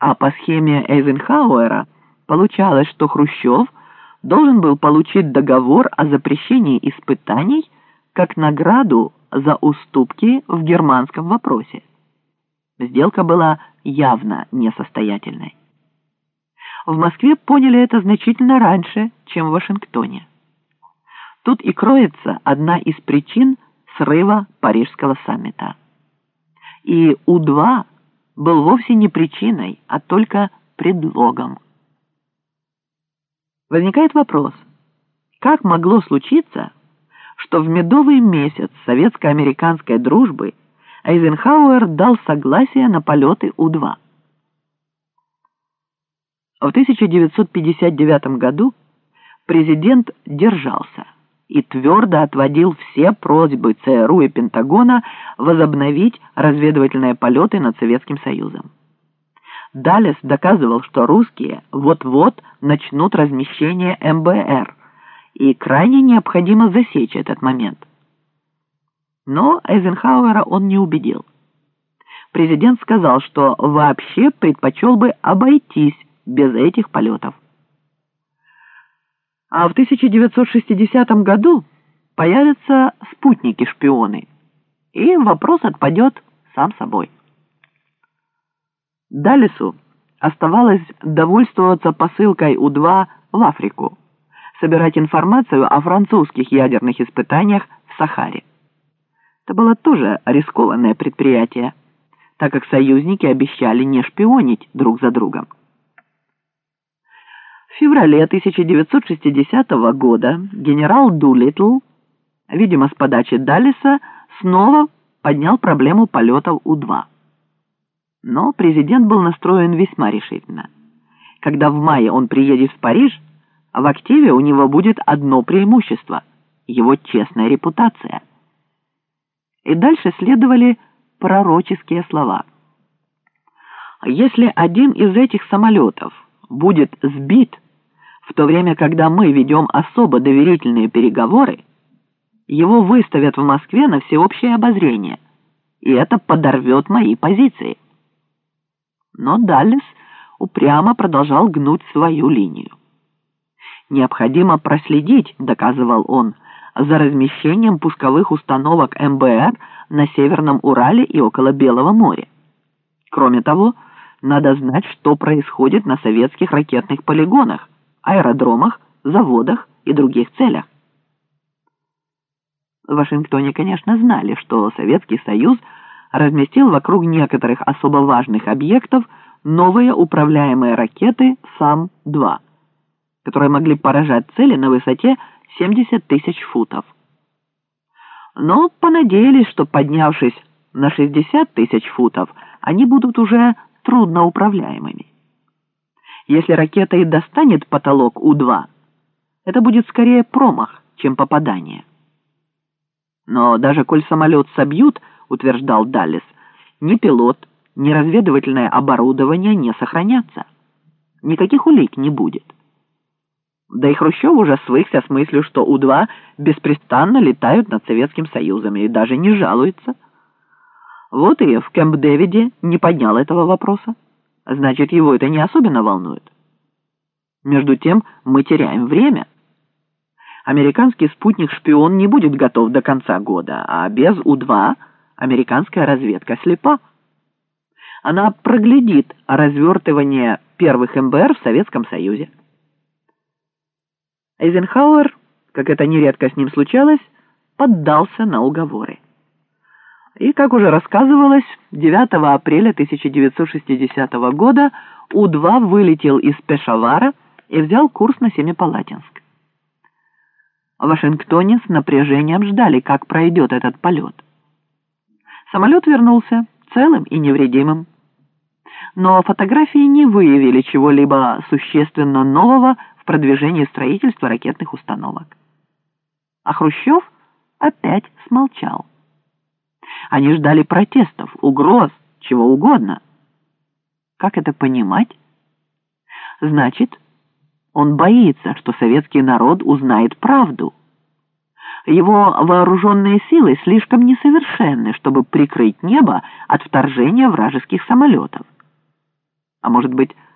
А по схеме Эйзенхауэра получалось, что Хрущев должен был получить договор о запрещении испытаний как награду за уступки в германском вопросе. Сделка была явно несостоятельной. В Москве поняли это значительно раньше, чем в Вашингтоне. Тут и кроется одна из причин срыва Парижского саммита. И У-2 был вовсе не причиной, а только предлогом. Возникает вопрос, как могло случиться, что в медовый месяц советско-американской дружбы Эйзенхауэр дал согласие на полеты У-2? В 1959 году президент держался и твердо отводил все просьбы ЦРУ и Пентагона возобновить разведывательные полеты над Советским Союзом. Далес доказывал, что русские вот-вот начнут размещение МБР, и крайне необходимо засечь этот момент. Но Эйзенхауэра он не убедил. Президент сказал, что вообще предпочел бы обойтись без этих полетов. А в 1960 году появятся спутники-шпионы, и вопрос отпадет сам собой. Далесу оставалось довольствоваться посылкой У-2 в Африку, собирать информацию о французских ядерных испытаниях в Сахаре. Это было тоже рискованное предприятие, так как союзники обещали не шпионить друг за другом. В феврале 1960 года генерал Дулитл, видимо, с подачи Даллеса, снова поднял проблему полетов У-2. Но президент был настроен весьма решительно. Когда в мае он приедет в Париж, в активе у него будет одно преимущество – его честная репутация. И дальше следовали пророческие слова. Если один из этих самолетов будет сбит – в то время, когда мы ведем особо доверительные переговоры, его выставят в Москве на всеобщее обозрение, и это подорвет мои позиции. Но Даллес упрямо продолжал гнуть свою линию. Необходимо проследить, доказывал он, за размещением пусковых установок МБР на Северном Урале и около Белого моря. Кроме того, надо знать, что происходит на советских ракетных полигонах, аэродромах, заводах и других целях. В Вашингтоне, конечно, знали, что Советский Союз разместил вокруг некоторых особо важных объектов новые управляемые ракеты САМ-2, которые могли поражать цели на высоте 70 тысяч футов. Но понадеялись, что поднявшись на 60 тысяч футов, они будут уже трудноуправляемыми. Если ракета и достанет потолок У-2, это будет скорее промах, чем попадание. Но даже коль самолет собьют, утверждал Даллес, ни пилот, ни разведывательное оборудование не сохранятся. Никаких улик не будет. Да и Хрущев уже свыкся с мыслью, что У-2 беспрестанно летают над Советским Союзом и даже не жалуется. Вот и в Кэмп-Дэвиде не поднял этого вопроса. Значит, его это не особенно волнует. Между тем мы теряем время. Американский спутник-шпион не будет готов до конца года, а без У-2 американская разведка слепа. Она проглядит развертывание первых МБР в Советском Союзе. Эйзенхауэр, как это нередко с ним случалось, поддался на уговоры. И, как уже рассказывалось, 9 апреля 1960 года У-2 вылетел из Пешавара и взял курс на Семипалатинск. В Вашингтоне с напряжением ждали, как пройдет этот полет. Самолет вернулся целым и невредимым. Но фотографии не выявили чего-либо существенно нового в продвижении строительства ракетных установок. А Хрущев опять смолчал. Они ждали протестов, угроз, чего угодно. Как это понимать? Значит, он боится, что советский народ узнает правду. Его вооруженные силы слишком несовершенны, чтобы прикрыть небо от вторжения вражеских самолетов. а может быть,